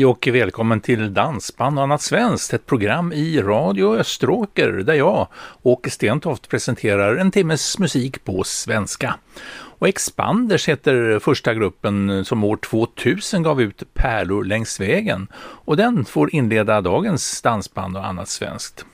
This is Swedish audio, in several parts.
Hej och välkommen till Dansband och annat svenskt, ett program i Radio Österåker där jag, Åke Stentoft, presenterar en timmes musik på svenska. Och Expanders heter första gruppen som år 2000 gav ut Pärlor längs vägen och den får inleda dagens dansband och annat svenskt.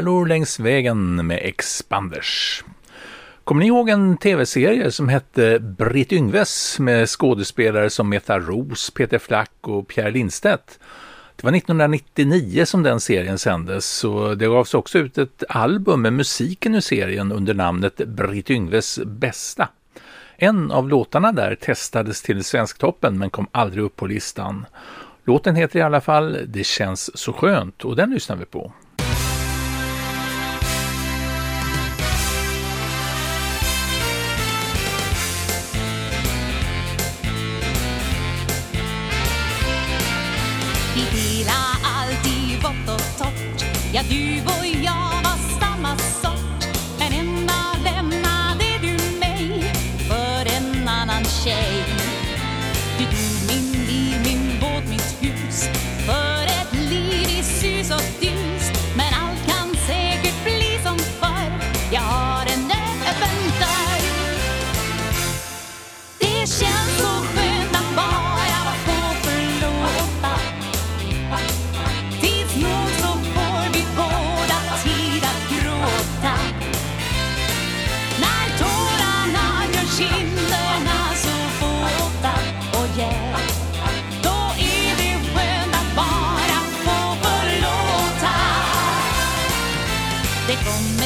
Pärlor längs vägen med Expanders. Kommer ni ihåg en tv-serie som hette Britt Yngves med skådespelare som Meta Ros, Peter Flack och Pierre Lindstedt? Det var 1999 som den serien sändes och det gavs också ut ett album med musiken ur serien under namnet Britt Yngves bästa. En av låtarna där testades till Svensktoppen men kom aldrig upp på listan. Låten heter i alla fall Det känns så skönt och den lyssnar vi på.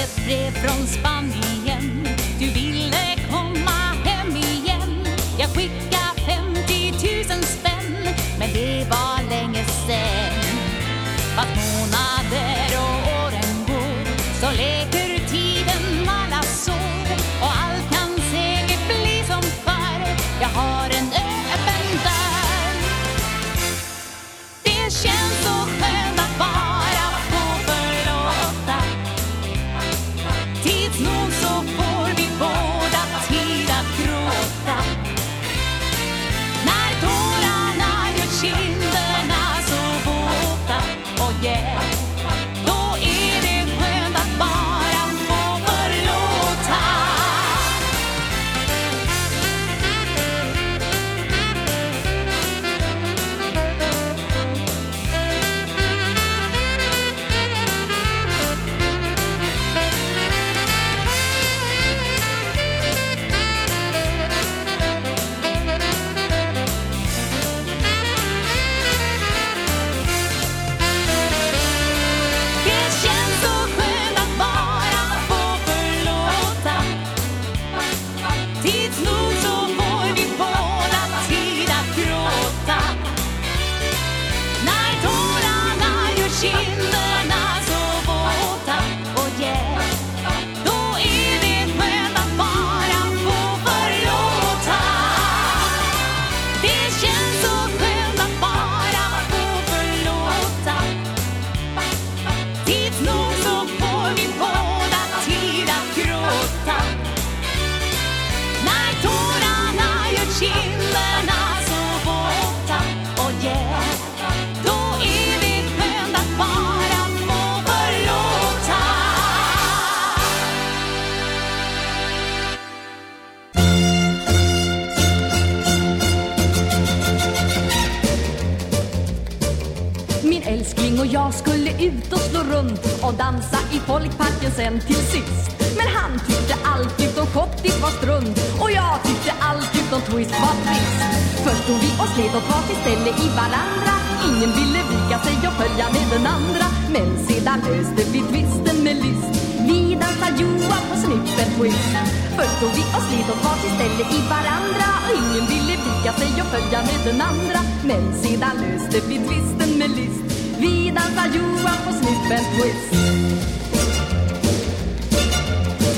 Ett brev från Spanien. Du vill ut och slå runt och dansa i folkparken sen till sist. Men han tyckte allt utom schottis var strunt och jag tyckte allt utom twist var trist. Först stod vi och slet och tog till ställe i varandra. Ingen ville vika sig och följa med den andra. Men sedan löste vi tvisten med list. Vi dansar Johan på snippen twist. Först stod vi och slet och tog till ställe i varandra och ingen ville vika sig och följa med den andra. Men sedan löste vi tvisten med list. Vi dansar Johan på snippen twist.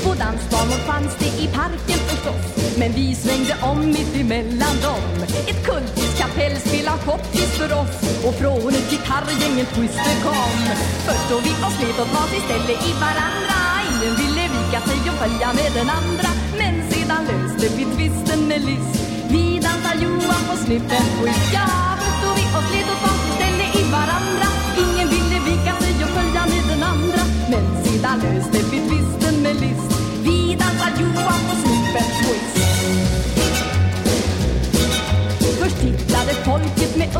Två dansbanor fanns det i parken förstås Men vi svängde om mitt emellan dem. Ett kultiskt kapell spelade poppis för oss Och från ett gitarrgäng en twister kom. Först då vi och slet och var ställe i varandra. Ingen ville vika sig och följa med den andra Men sedan löste vi twisten med list Vi dansar Johan på snippen twist Ja, Men sedan löste vi tvisten med list. Vi dansar Johan på snippen twist. Först tittade folket med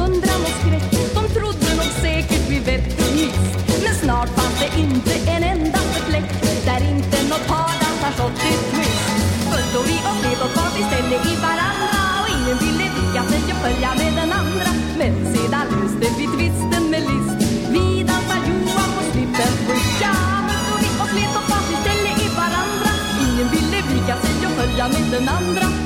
den andra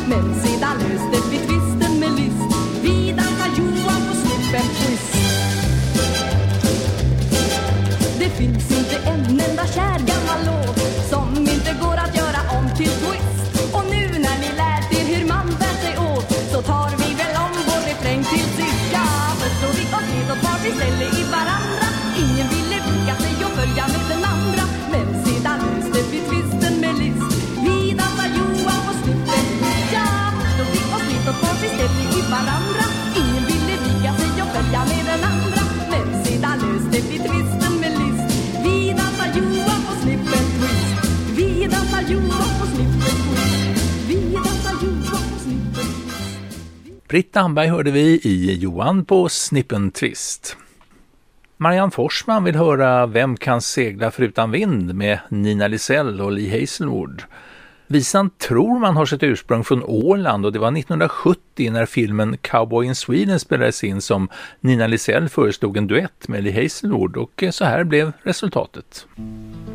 Britt Damberg hörde vi i Johan på Snippen Twist. Marianne Forsman vill höra Vem kan segla förutan vind med Nina Lisell och Lee Hazelwood. Visan tror man har sitt ursprung från Åland och det var 1970 när filmen Cowboy in Sweden spelades in som Nina Lisell föreslog en duett med Lee Hazelwood och så här blev resultatet. Mm.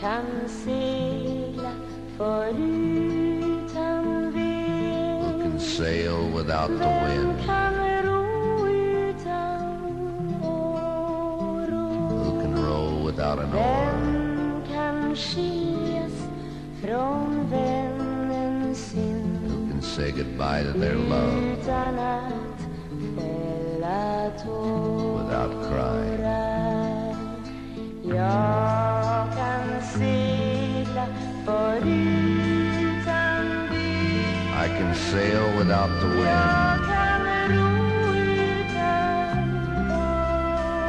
Kan segla förutan vind? can sail without the wind, Kan ro utan oro? who can row without an oar, Vem kan skiljas från vännen sin who can say goodbye to their love utan att fälla tårar? without crying. Jag sail without the wind,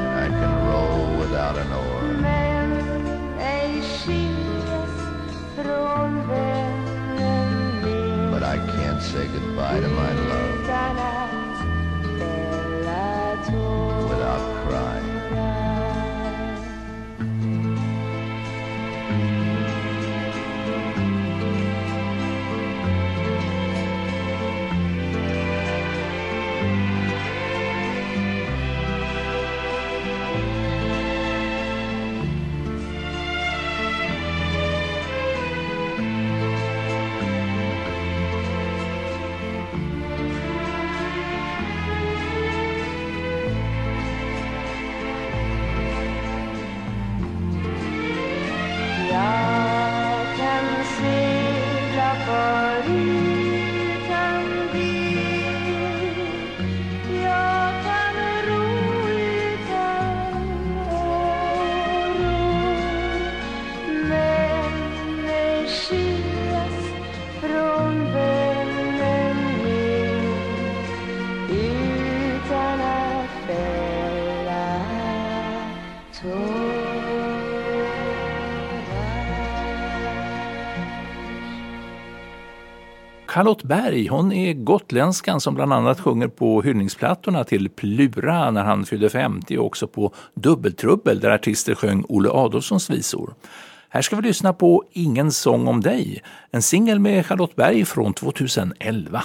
and I can row without an oar, but I can't say goodbye to my love Charlotte Berg, hon är gotländskan som bland annat sjunger på hyllningsplattorna till Plura när han fyllde 50 och också på Dubbeltrubbel där artister sjöng Olle Adolfssons visor. Här ska vi lyssna på Ingen sång om dig, en singel med Charlotte Berg från 2011.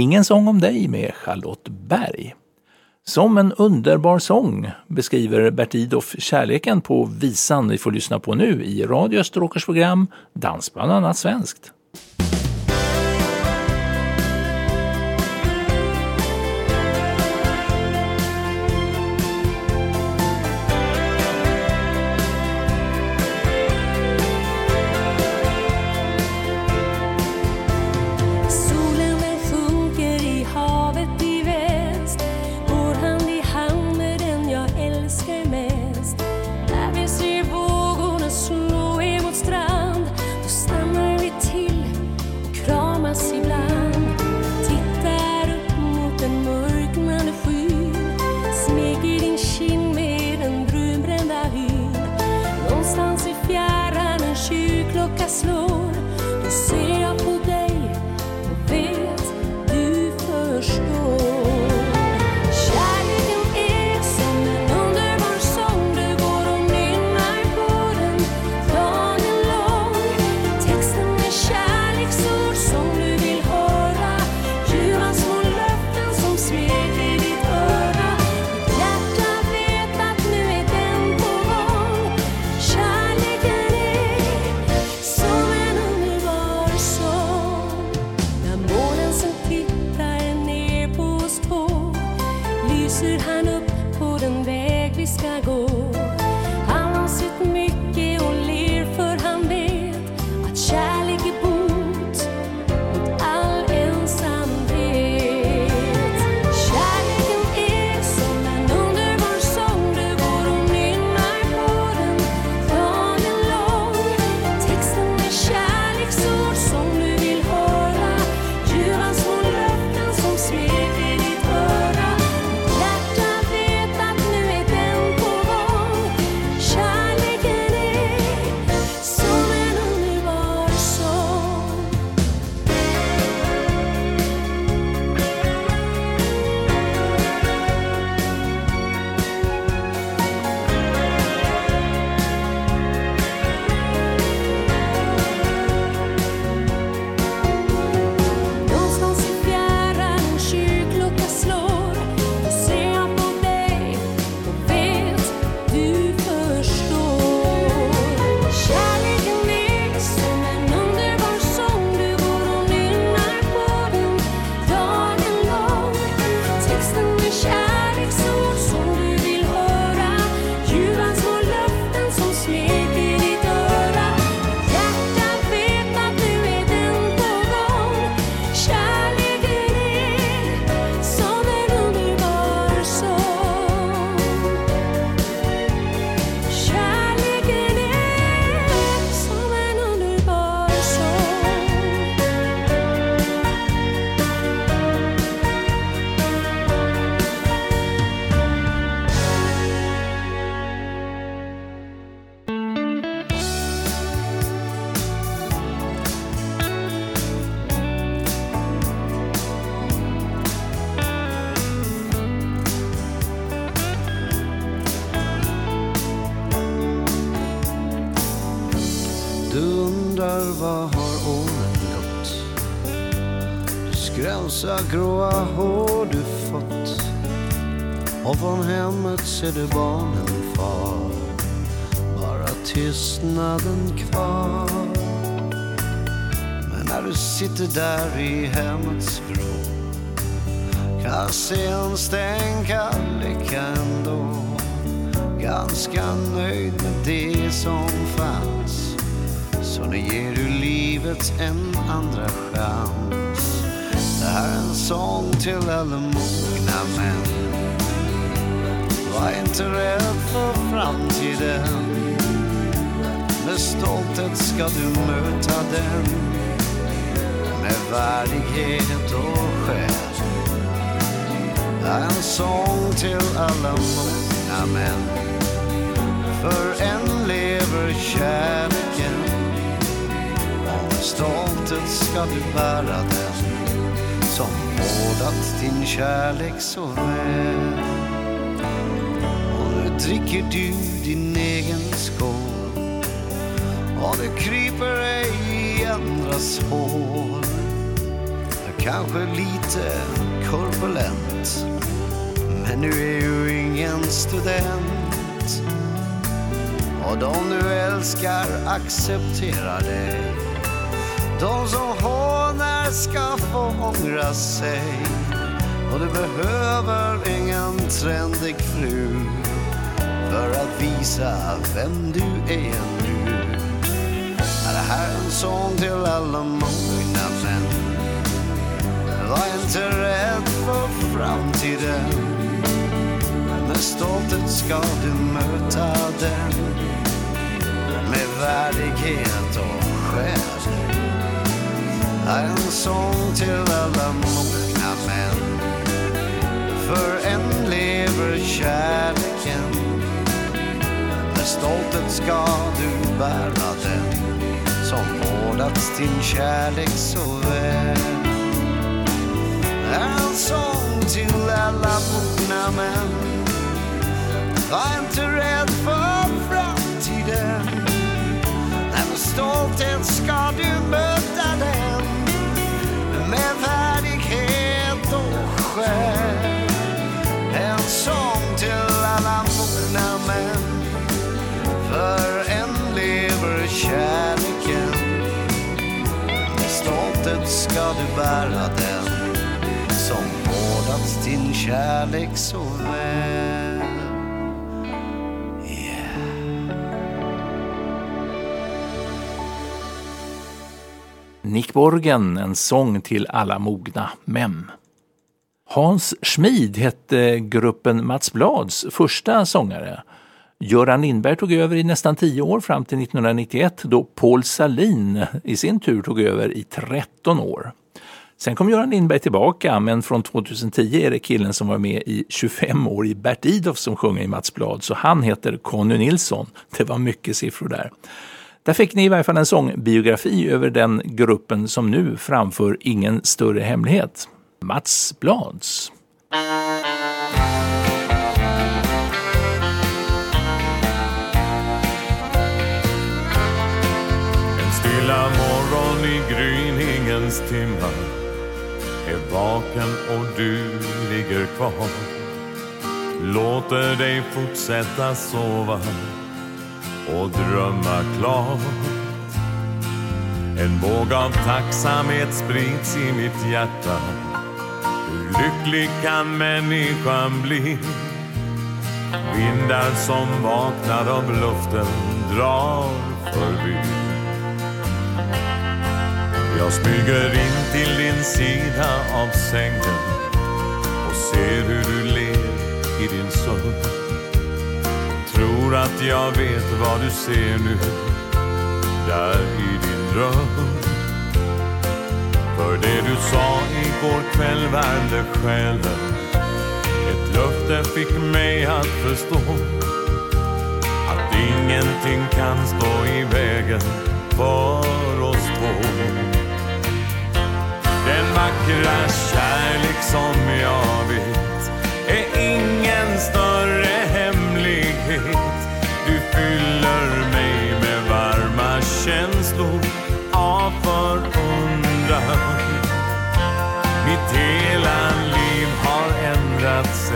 Ingen sång om dig med Charlotte Berg. Som en underbar sång beskriver Bert Idoff kärleken på visan vi får lyssna på nu i Radio Österåkers program Dans bland annat svenskt. Sitter där i hemmets vrå kan jag se en stänkallik ändå Ganska nöjd med det som fanns. Så nu ger du livet en andra chans. Det här är en sång till alla mogna män. Var inte rädd för framtiden. Med stolthet ska du möta den. Med värdighet och själ. En sång till alla mogna män. För än lever kärleken. Och med stolthet ska du bära den Som vårdat din kärlek så väl. Och nu dricker du din egen skål. Och det kryper ej andras hår. Kanske lite korpulent. Men nu är ju ingen student. Och de du älskar accepterar dig. De som hånar ska få ångra sig. Och du behöver ingen trendig fru För att visa vem du är. nu en sång till alla mogna män var inte rädd för framtiden Med stolthet ska du möta den Med värdighet och själ. En sång till alla mogna män. För än lever kärleken Med stolthet ska du bära den. Som vårdats din kärlek så väl. En sång till alla mogna män. Var inte rädd för framtiden. Nej, med stolthet ska du möta den. Ska du bära den som vårdat din kärlek så väl. Nick Borgen, en sång till alla mogna män. Hans Schmid hette gruppen Mats Blads första sångare. Göran Lindberg tog över i nästan tio år fram till 1991 då Paul Salin i sin tur tog över i 13 år. Sen kom Göran Lindberg tillbaka, men från 2010 är det killen som var med i 25 år i Bert Idoff som sjunger i Mats Blad, så han heter Conny Nilsson. Det var mycket siffror där. Där fick ni i varje fall en sångbiografi över den gruppen som nu framför Ingen större hemlighet. Mats Blads. Gryningens är vaken och du ligger kvar. Låter dig fortsätta sova och drömma klart. En våg av tacksamhet sprids i mitt hjärta. Hur lycklig kan människan bli? Vindar som vaknar av luften drar förbi jag smyger in till din sida av sängen och ser hur du ler i din sömn. Tror att jag vet vad du ser nu, där i din dröm. För det du sa igår kväll värmde själen. Ett löfte fick mig att förstå att ingenting kan stå i vägen för Den vackra kärlek som jag vet är ingen större hemlighet. Du fyller mig med varma känslor av förundran. Mitt hela liv har ändrats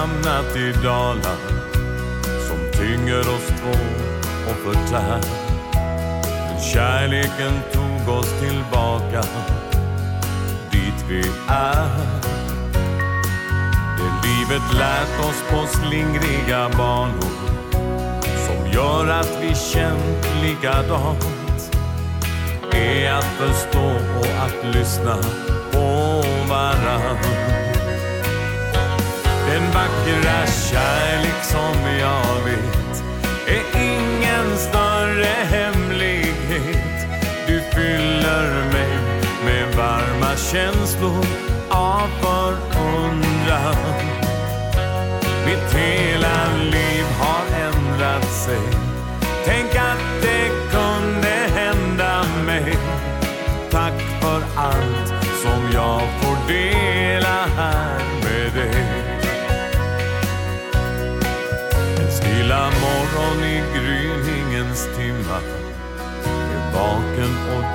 hamnat i dalar som tynger oss två och förtär. Men kärleken tog oss tillbaka dit vi är. Det livet lärt oss på slingriga banor som gör att vi känt likadant är att förstå och att lyssna på varann. Den vackra kärlek som jag vet är ingen större hemlighet. Du fyller mig med varma känslor av förundran. Mitt hela liv har ändrat sig. Tänk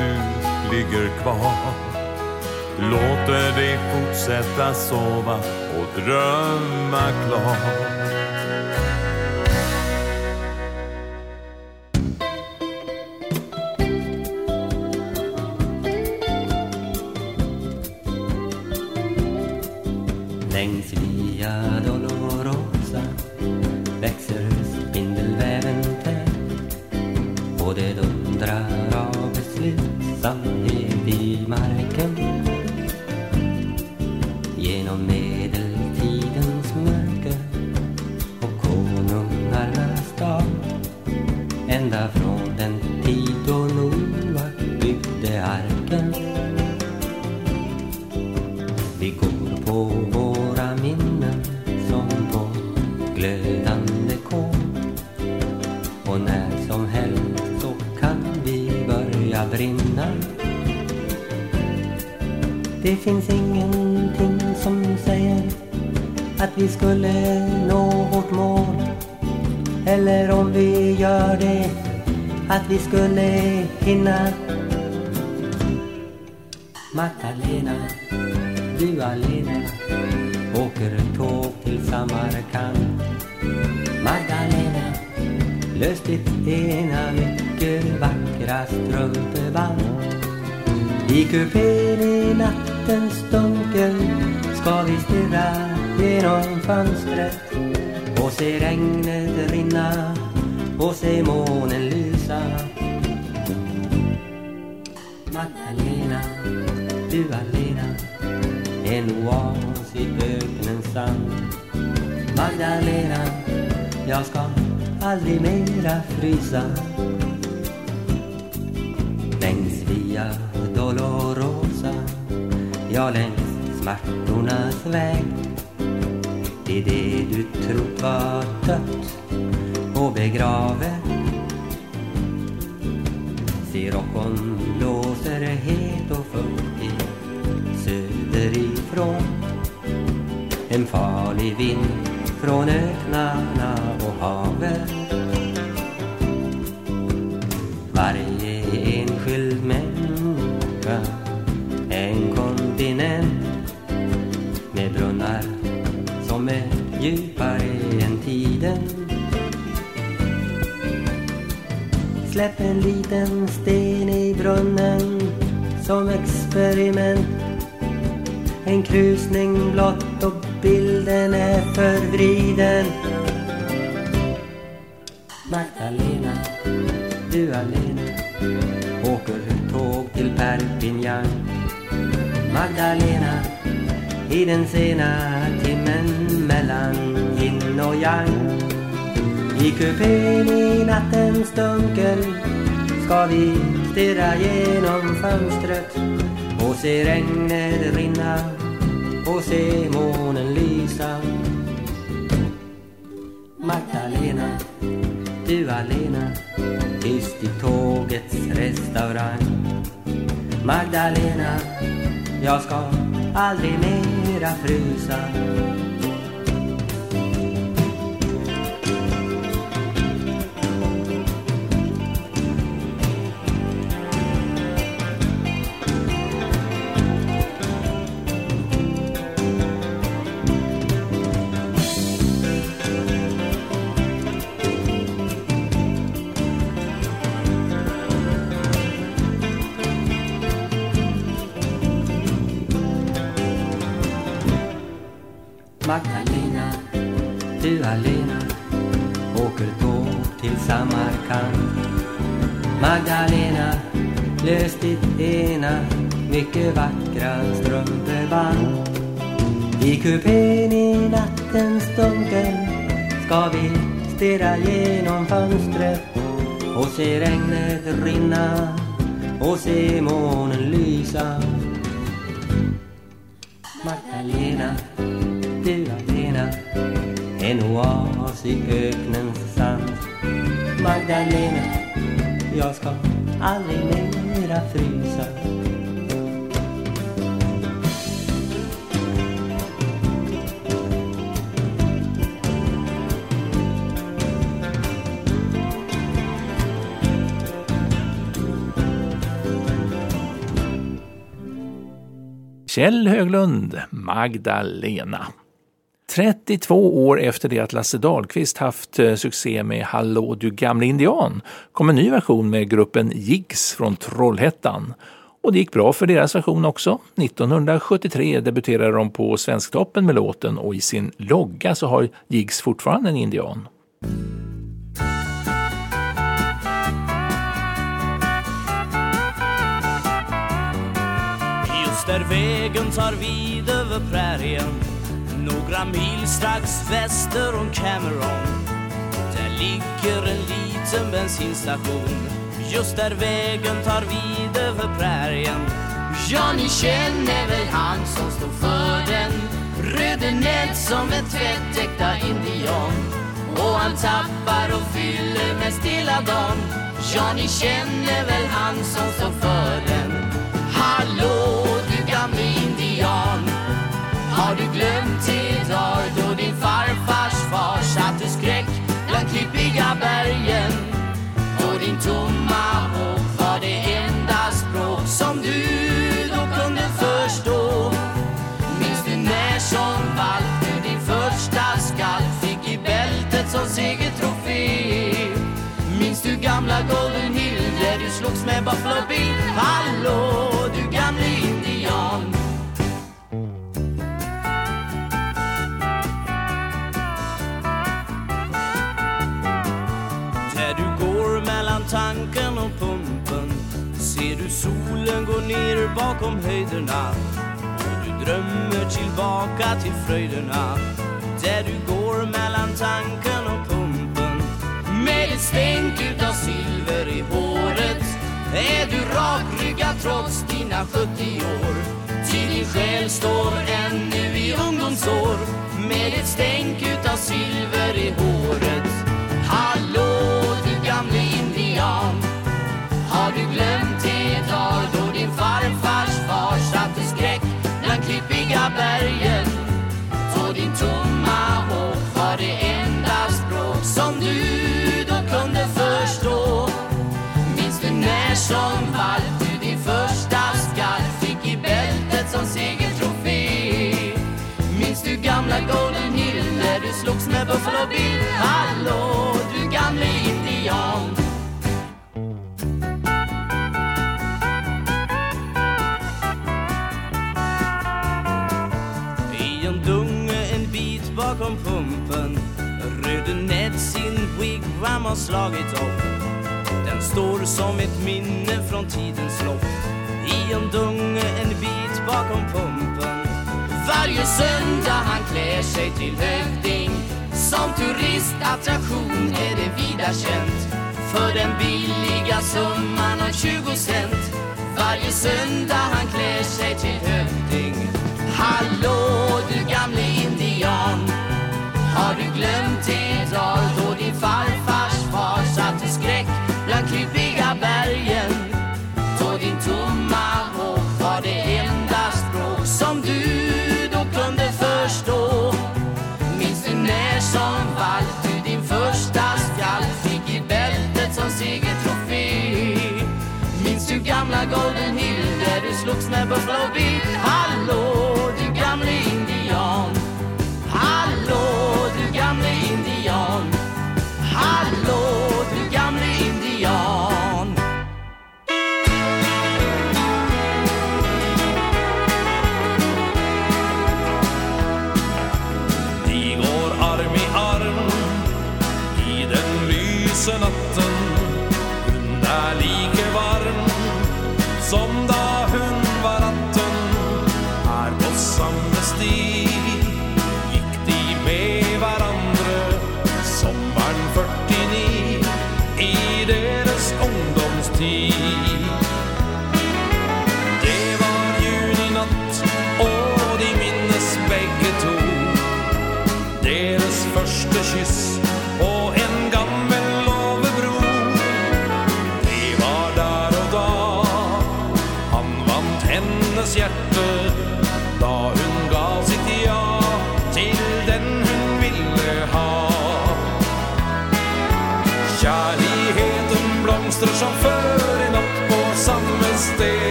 du ligger kvar. Låter dig fortsätta sova och drömma klart. Börja brinna Det finns ingenting som säger att vi skulle nå vårt mål. Eller om vi gör det, att vi skulle hinna. Magdalena du allena åker tåg till Samarkand. Magdalena lös ditt ena mycket vackra strumpeband. I kupén i nattens dunkel ska vi stirra genom fönstret och se regnet rinna och se månen lysa. Magdalena, du alena en oas i öknens sand. Magdalena, jag ska aldrig mera frysa. Ja, längs smärtornas väg. Det är det du trott var dött och begravet Sirockon blåser het och fuktig söderifrån. En farlig vind från öknarna och havet Släpp en liten sten i brunnen som experiment. En krusning blott och bilden är förvriden. Magdalena, du alena åker tåg till Perpignan. Magdalena, i den sena timmen mellan yin och yang i kupén i nattens dunkel ska vi stirra genom fönstret och se regnet rinna och se månen lysa. Magdalena, du alena, tyst i tågets restaurang. Magdalena, jag ska aldrig mera frysa. Vackra strumpeband. I kupén i nattens dunkel ska vi stirra genom fönstret och se regnet rinna och se månen lysa. Magdalena, du allena En oas i öknens sand Magdalena Jag ska aldrig mera frysa Kjell Höglund, Magdalena. 32 år efter det att Lasse Dahlqvist haft eh, succé med Hallå du gamle indian kom en ny version med gruppen Jigs från Trollhättan. Och det gick bra för deras version också. 1973 debuterade de på Svensktoppen med låten och i sin logga så har Jigs fortfarande en indian. När där vägen tar vid över prärien Några mil strax väster om Cameron. Där ligger en liten bensinstation Just där vägen tar vid över prärien. Ja, ni känner väl han som står för den Röde nät som en tvättäkta indian. Och han tappar och fyller mest hela dagen. Ja, ni känner väl han som står för den. Hallå, indian Har du glömt de dag då din farfars far satte skräck bland klippiga bergen? Och din tomma tomahawk var det enda språk som du då kunde förstå. Minns du när som valp du din första skalp fick i bältet som segertrofé? Minns du gamla Golden Hill där du slogs med Buffalo Bill och ner bakom höjderna. Och du drömmer tillbaka till fröjderna. Där du går mellan tanken och pumpen. Med ett stänk utav silver i håret. Är du rakryggad trots dina 70 år. Ty din själ står ännu i ungdomsår. Med ett stänk utav silver i håret. Hallå du gamle indian. Har du glömt det? Då din farfars far satte skräck bland klippiga bergen. På din tomma håg var det enda språk som du då kunde förstå. Minns du när som valp du din första skall fick i bältet som segertrofé. Minns du gamla Golden Hill när du slogs med Buffalo Bill? Hallå! Har slagit upp Den står som ett minne från tidens lopp. I en dunge en bit bakom pumpen. Varje söndag han klär sig till hövding Som turistattraktion är det vida känt. För den billiga summan av 20 cent. Varje söndag han klär sig till hövding Hallå du gamle indian. Har du glömt de dagar då din far där du slogs med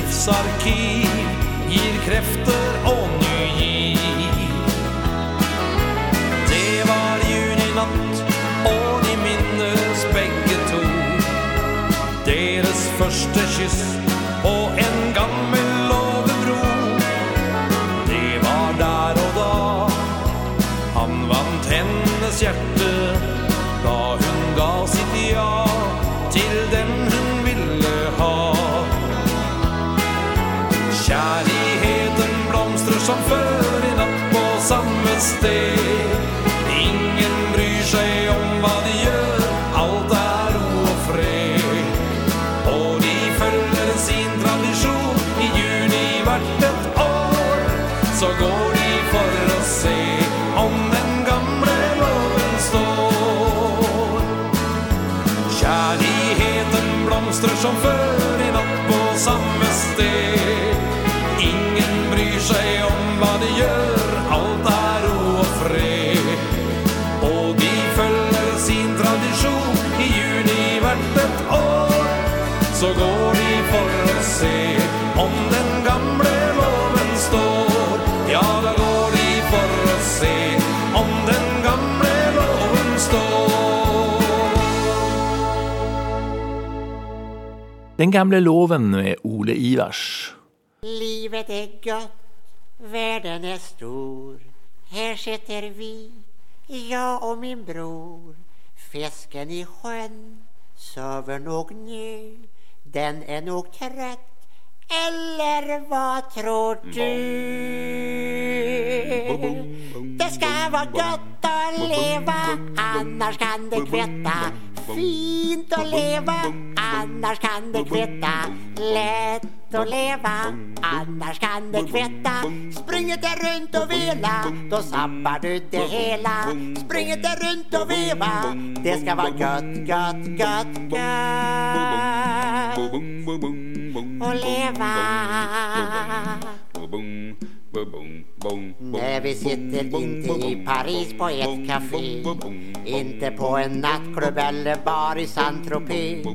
livsarkiv gir krefter og ny giv. Det var juninatt, og de minnes begge to deres første kyss stay. Den gamle loven med Ole Ivars. Livet är gott, världen är stor. Här sitter vi, jag och min bror. Fisken i sjön sover nog nu. Den är nog trött. Eller vad tror du? Det ska vara gott att leva, annars kan det kvitta. Fint att leva, annars kan det kvitta. Lätt att leva, annars kan det kvitta. Springer det runt och vela, då sabbar du det hela. Springer det runt och veva, det ska vara gött, gött, gött, gött. Och leva. När vi sitter inte i Paris på ett café Inte på en nattklubb eller bar i Saint-Tropez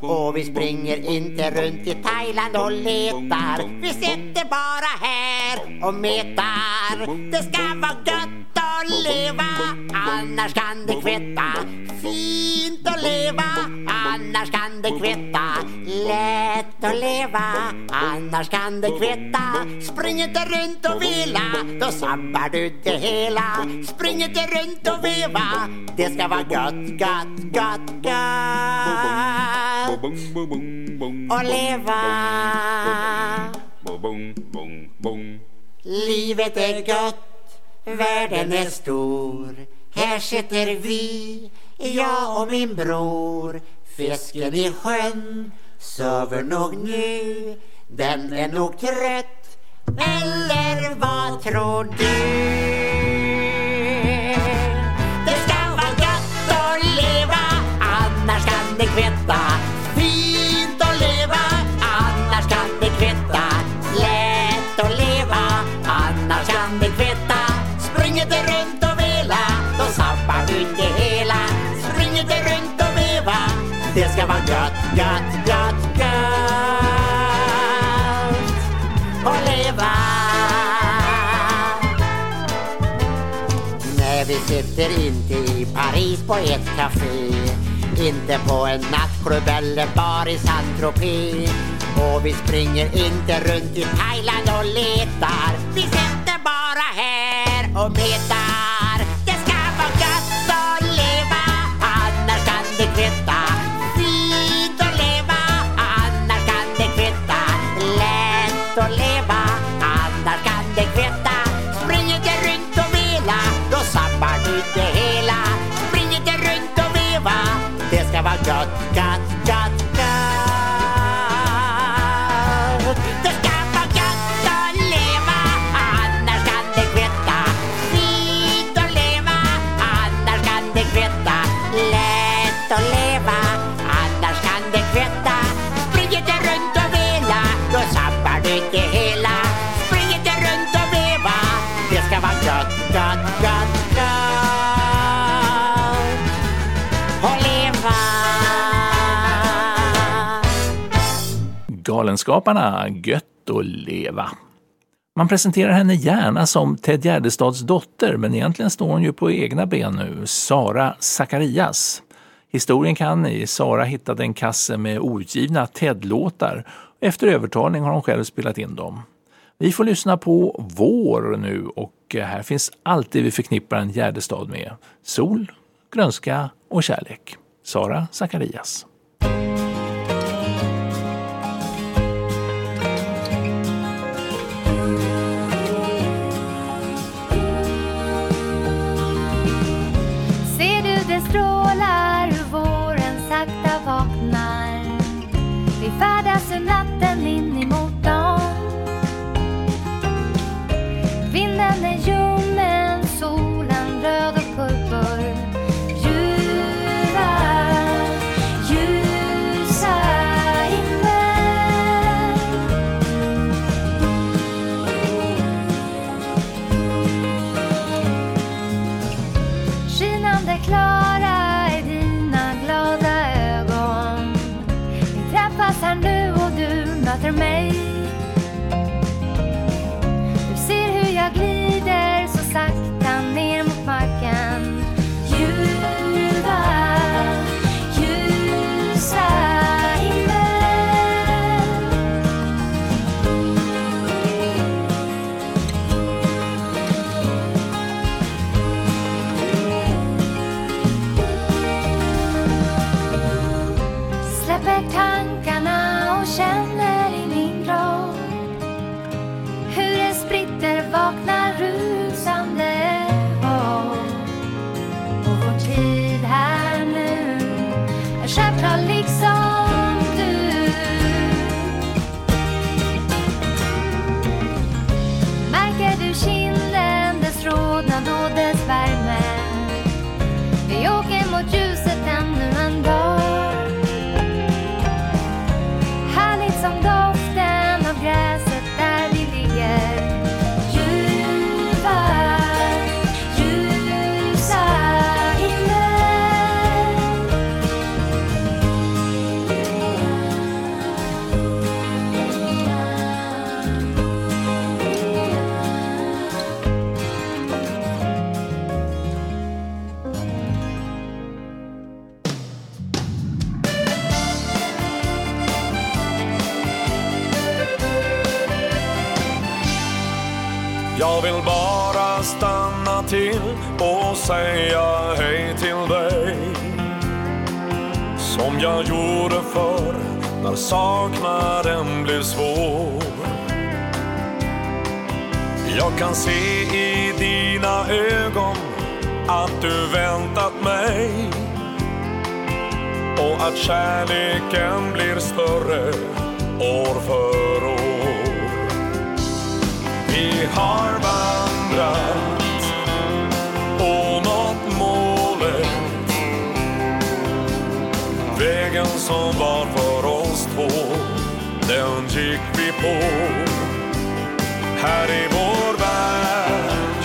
Och vi springer inte runt i Thailand och letar Vi sitter bara här och metar Det ska vara gött att leva. Annars kan det kvitta Fint att leva. Annars kan det kvitta Lätt att leva. Annars kan det kvitta Spring inte runt och vila. Då sabbar du det hela. Spring inte runt och veva. Det ska vara gött, gött, gött, gött Och leva. Livet är gött världen är stor. Här sitter vi, jag och min bror. Fisken i sjön sover nog nu. Den är nog trött, eller vad tror du? Det ska gött, gött, gött, gött att leva. När vi sitter inte i Paris på ett café Inte på en nattklubb eller bar i Saint-Tropez Och vi springer inte runt i Thailand och letar Vi sitter bara här och metar Det ska vara Filmskaparna Gött att leva. Man presenterar henne gärna som Ted Gärdestads dotter, men egentligen står hon ju på egna ben nu, Sara Zacharias. Historien kan ni. Sara hittade en kasse med outgivna Ted-låtar. Efter övertalning har hon själv spelat in dem. Vi får lyssna på Vår nu och här finns allt det vi förknippar en Gärdestad med. Sol, grönska och kärlek. Sara Zacharias. Säga hej till dig. Som jag gjorde förr när saknaden blev svår. Jag kan se i dina dina ögon att du väntat mig. Och att kärleken blir större år för år. Vi har vandrat Vägen som var för oss två, den gick vi på. Här i vår värld.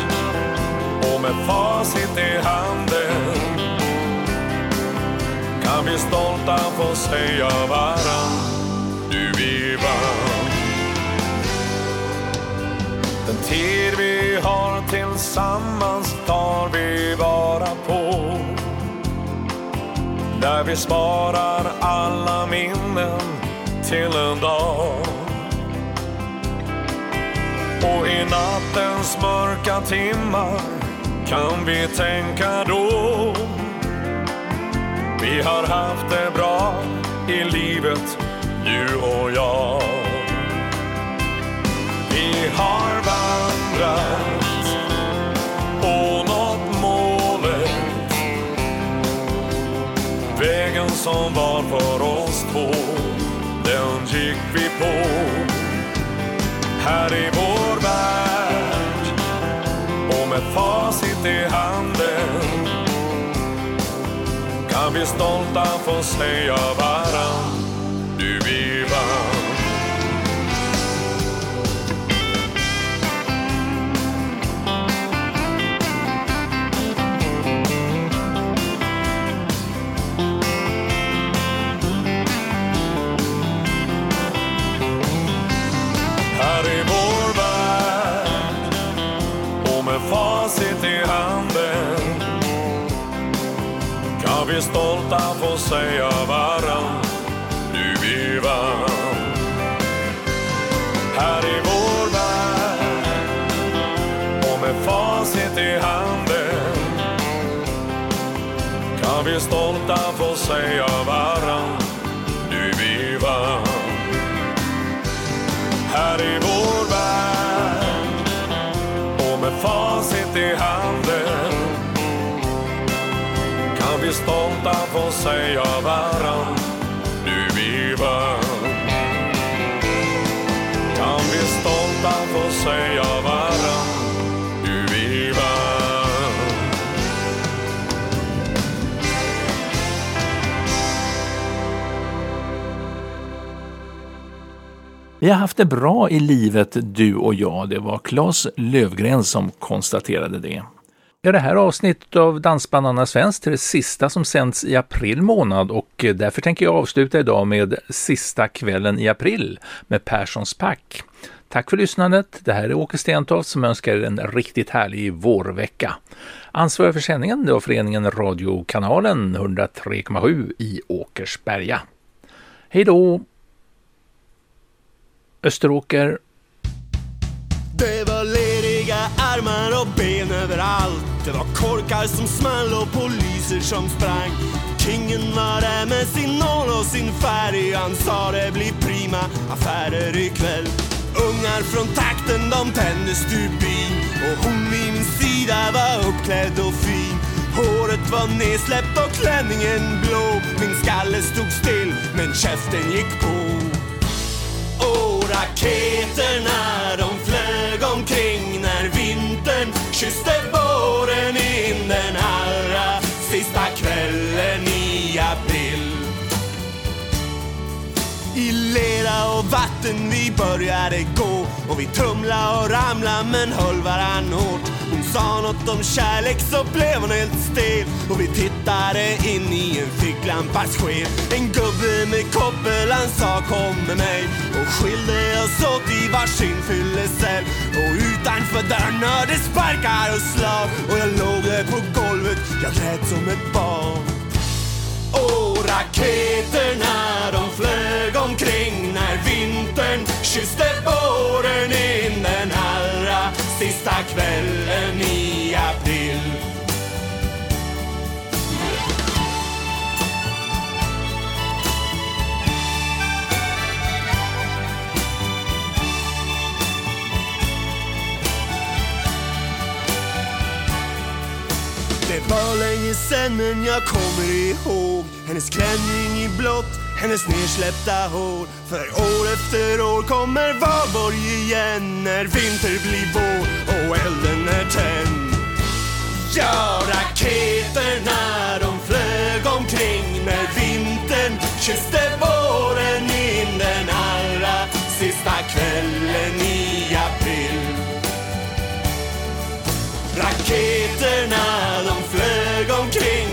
Och med facit i handen. Kan vi stolta få säga varann. Du vi vann. Den tid vi har tillsammans tar vi vara på. Där vi sparar alla minnen till en dag. Och i nattens mörka timmar kan vi tänka då. Vi har haft det bra i livet, du och jag. Vi har vandrat som var för oss två, den gick vi på. Här i vår värld och med facit i handen kan vi stolta få säga varann. Du vill kan vi stolta få säga varann du vi vann. Här i vår värld och med facit i handen kan vi stolta få säga varann säga varann du vi vann. Kan vi stolta få säga varann du vi vann. Vi har haft det bra i livet du och jag. Det var Claes Lövgren som konstaterade det. Ja, det här avsnittet av Dansband Svenskt är det sista som sänds i april månad och eh, därför tänker jag avsluta idag med Sista kvällen i april med Perssons pack. Tack för lyssnandet. Det här är Åke Stentoft som önskar er en riktigt härlig vårvecka. Ansvarig för sändningen var föreningen Radiokanalen 103,7 i Åkersberga. Hej då! Österåker Det var armar och ben överallt. Det var korkar som small och poliser som sprang. Kingen var där med sin nål och sin färg. Han sa det blir prima affärer ikväll. Ungar från takten de tände stubin Och hon vid min sida var uppklädd och fin. Håret var nedsläppt och klänningen blå. Min skalle stod still men käften gick på. Och raketerna de flög omkring kysste våren in den allra sista kvällen i april. I lera och vatten vi började gå och vi tumla och ramla men höll varann hårt. Hon sa något om kärlek så blev hon helt stel och vi tittade in i en ficklampas sken. En gubbe med koppel han sa kom med mig och skilde oss åt i varsin fyllecell. Och utanför sparkar och slag och jag låg där på golvet, jag grät som ett barn. Och raketerna de flög omkring när vintern kysste våren in den allra sista kvällen i sen men jag kommer ihåg hennes klänning i blått, hennes nedsläppta hår. För år efter år kommer valborg igen när vinter blir vår och elden är tänd. Ja, raketerna de flög omkring när vintern kysste våren in den allra sista kvällen i Raketerna de flög omkring.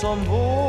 some more.